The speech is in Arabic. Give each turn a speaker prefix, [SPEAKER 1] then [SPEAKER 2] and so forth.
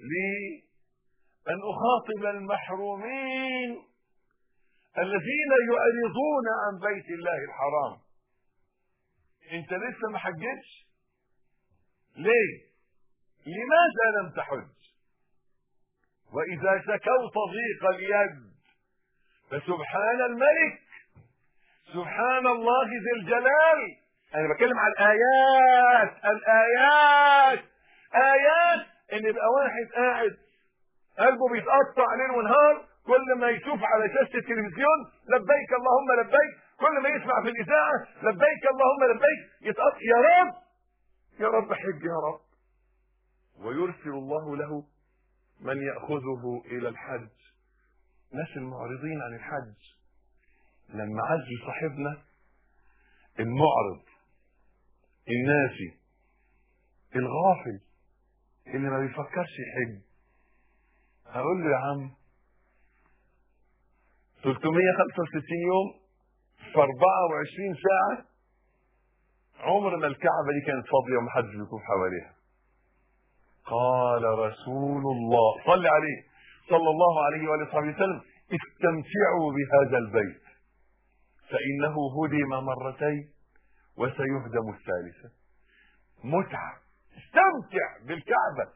[SPEAKER 1] لي أن أخاطب المحرومين الذين يعرضون عن بيت الله الحرام. أنت لسه ما حجتش؟ ليه؟ لماذا لم تحج؟ وإذا شكوت ضيق اليد فسبحان الملك سبحان الله ذي الجلال. أنا بتكلم على الآيات الآيات آيات إن يبقى واحد قاعد قلبه بيتقطع ليل ونهار كل ما يشوف على شاشة التلفزيون لبيك اللهم لبيك كل ما يسمع في الإذاعة لبيك اللهم لبيك يتقطع يا رب! يا رب حج يا رب. ويرسل الله له من يأخذه إلى الحج. ناس المعرضين عن الحج. لما عز صاحبنا المعرض الناسي الغافل اللي ما بيفكرش يحج هقول له يا عم 365 يوم في 24 ساعة عمر ما الكعبة دي كانت فاضية ومحدش بيكون حواليها. قال رسول الله صل عليه صلى الله عليه وآله وصحبه وسلم استمتعوا بهذا البيت فإنه هدم مرتين وسيهدم الثالثة. متعة استمتع. بالكعبة.